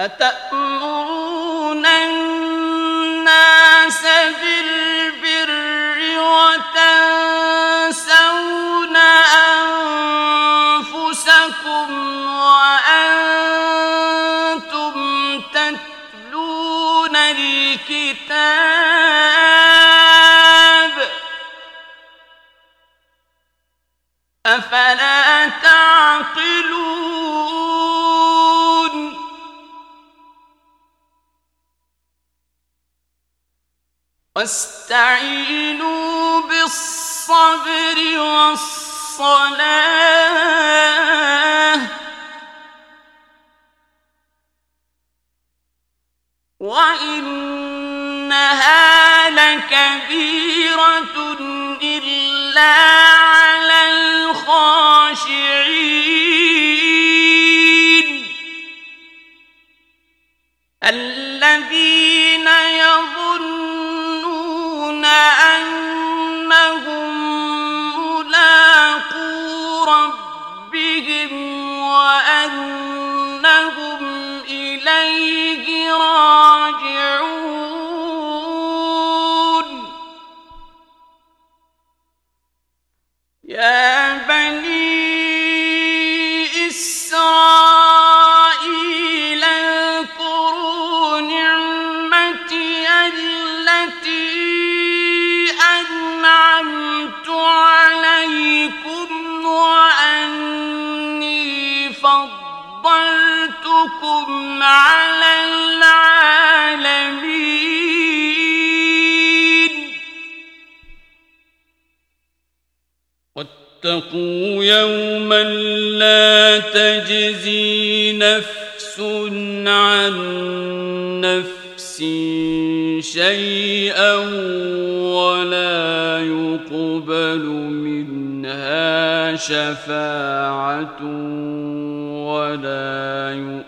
أتأمرون الناس بالبر وتنسون أنفسكم وأنتم تتلون الكتاب واستعينوا بالصبر والصلاة وإنها لكبيرة إلا واتقوا يوما لا تجزي نفس عن نفس شيئا ولا يقبل منها شفاعة ولا يؤمن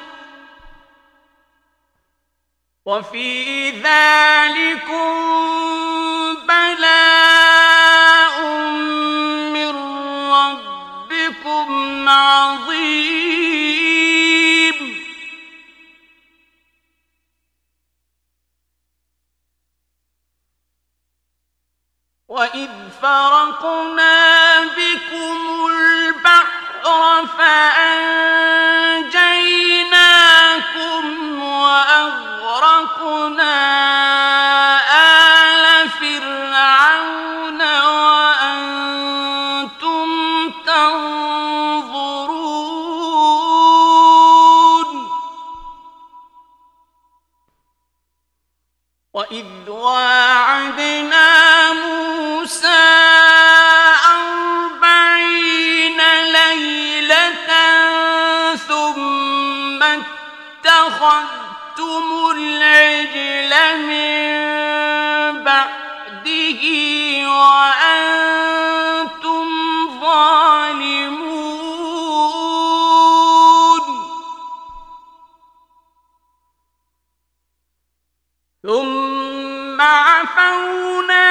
وفي ذلكم بل اتخذتم العجل من بعده وأنتم ظالمون ثم عفونا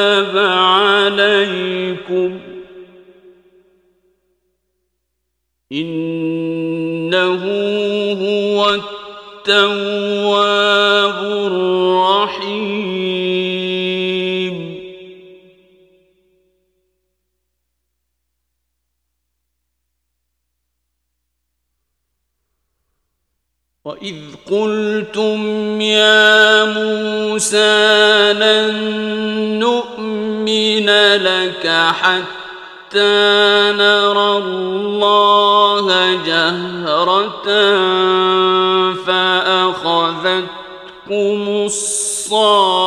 التواب الرحيم. وإذ قلتم يا موسى لن نؤمن لك حتى نرى الله جهرة فأخذتكم الصاعقة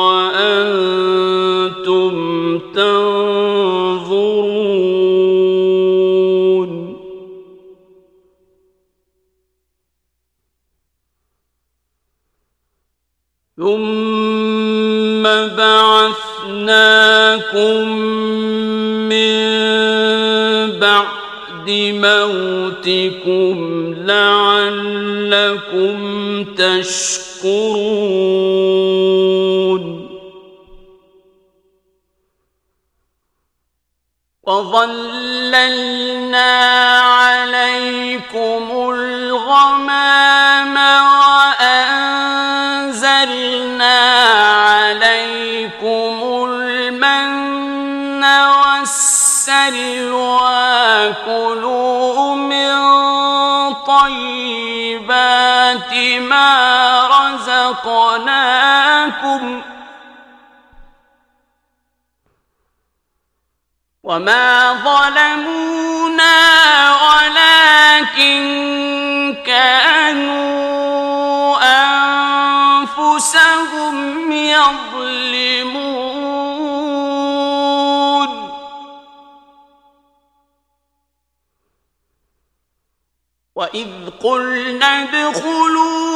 وأنتم تنظرون. ثم بعد موتكم لعلكم تشكرون. وظللنا عليكم الغمام رزقناكم وما ظلمونا ولكن كانوا أنفسهم يظلمون. وإذ قلنا ادخلوا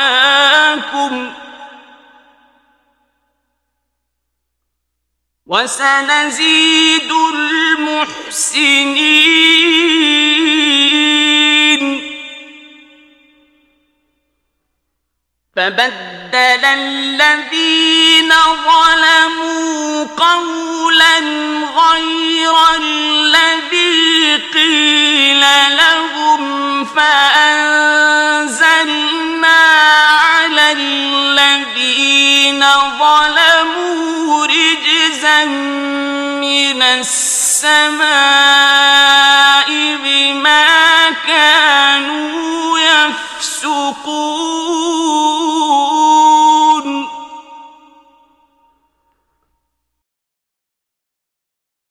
وسنزيد المحسنين. فبدل الذين ظلموا قولا غير الذي قيل لهم فأنزلنا على الذين ظلموا رجزا من السماء بما كانوا يفسقون